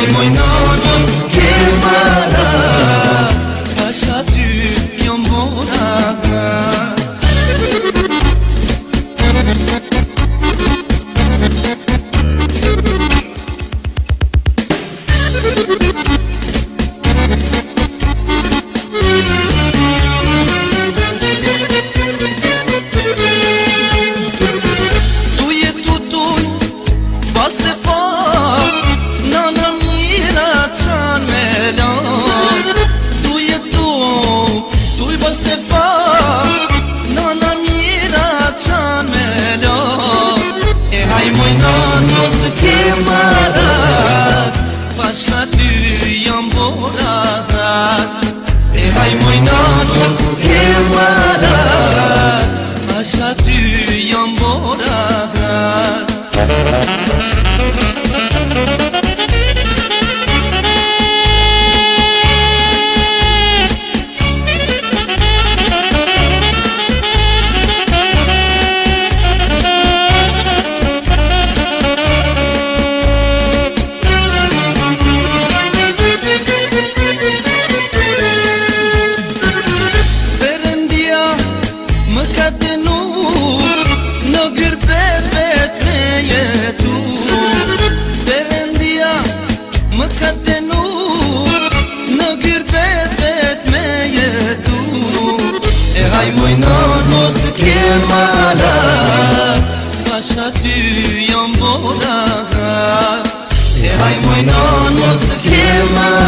Ai moi no مرادك بهاي مينان وفكر مرادك ما شاتي يا مرادك Ay moynoz kemala Başa tüyan bora Ay moynoz kemala